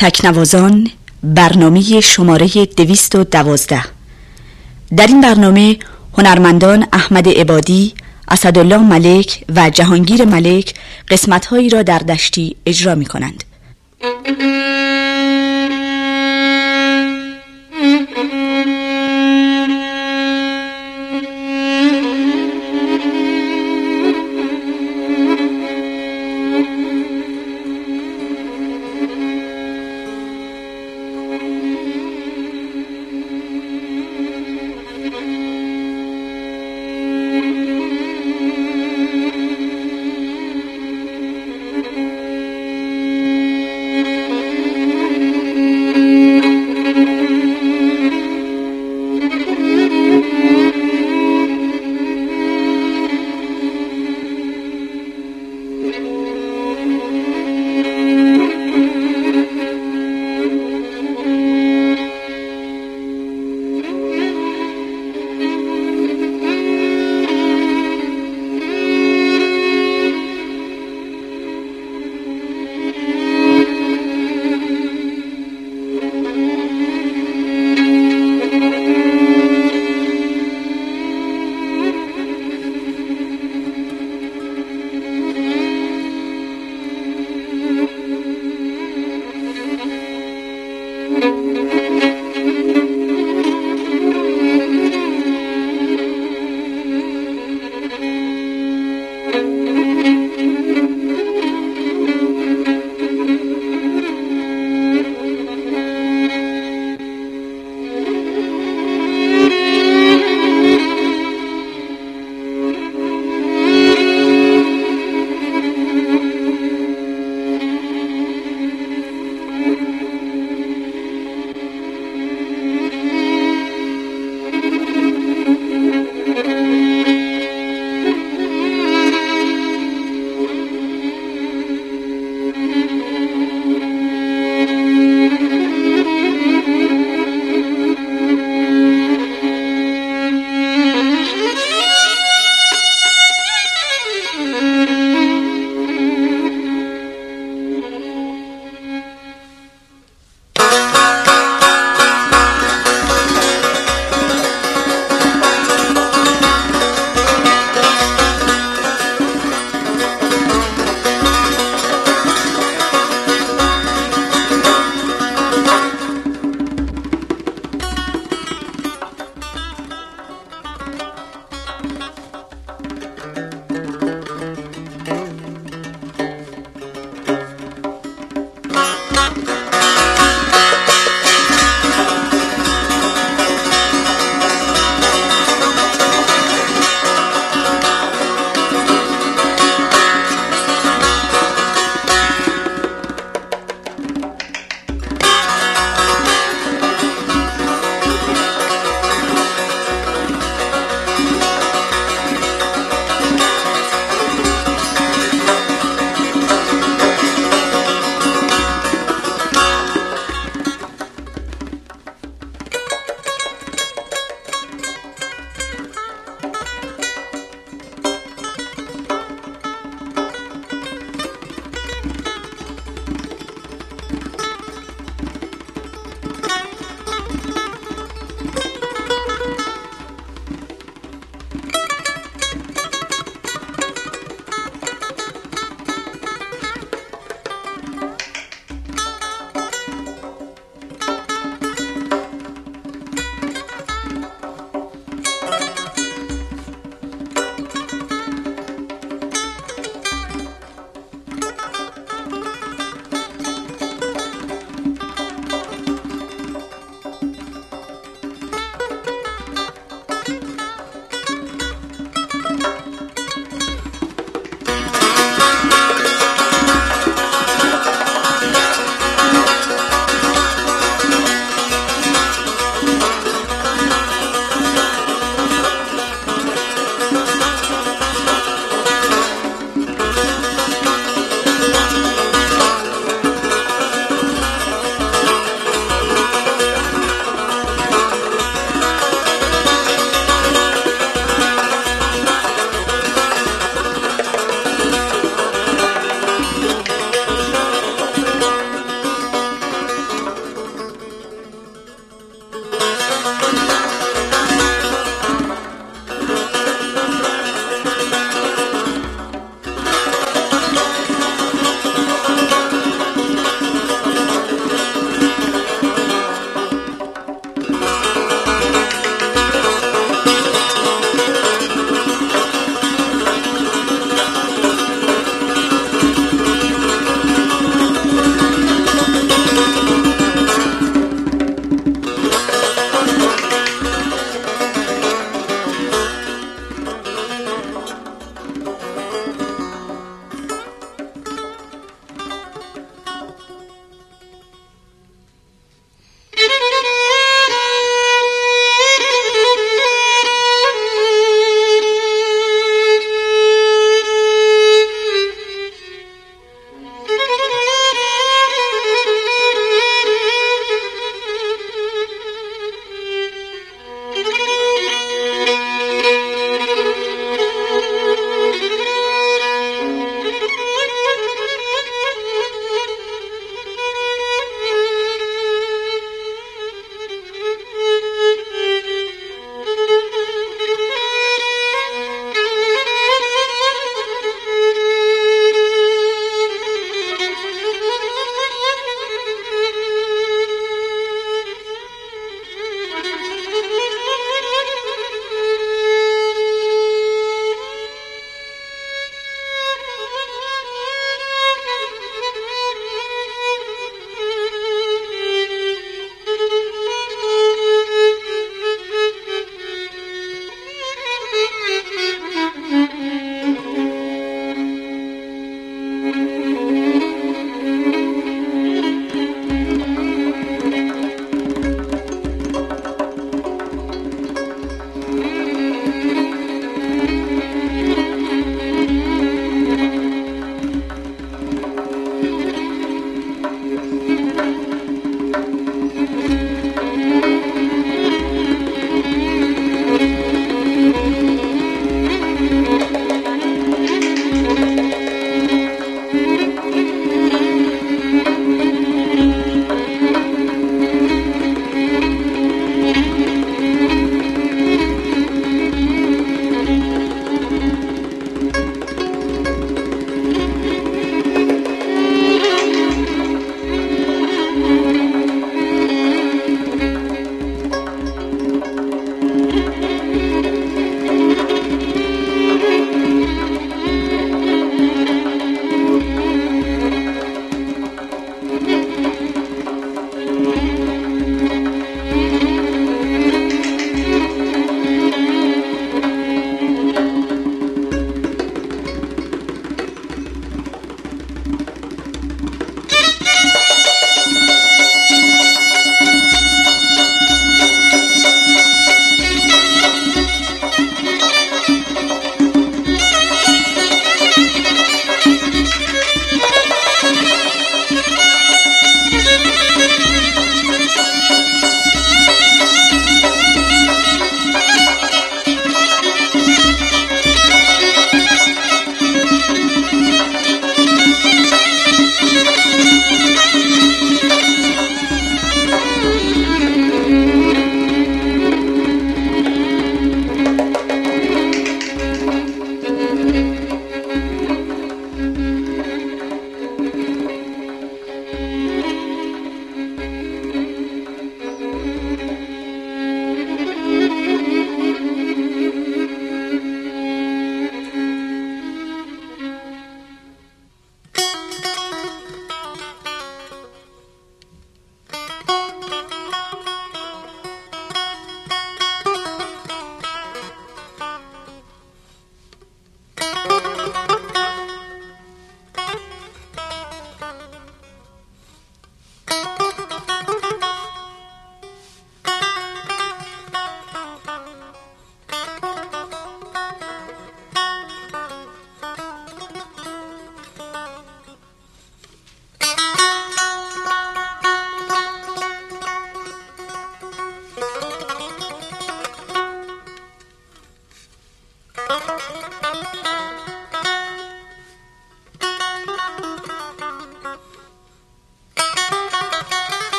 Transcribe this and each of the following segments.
تکنوازان برنامه شماره دویست و دوازده در این برنامه هنرمندان احمد عبادی، اسدالله ملک و جهانگیر ملک قسمتهایی را در دشتی اجرا می کنند.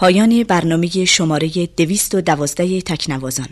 پایان برنامه شماره دویست و دوازده تکنوازان.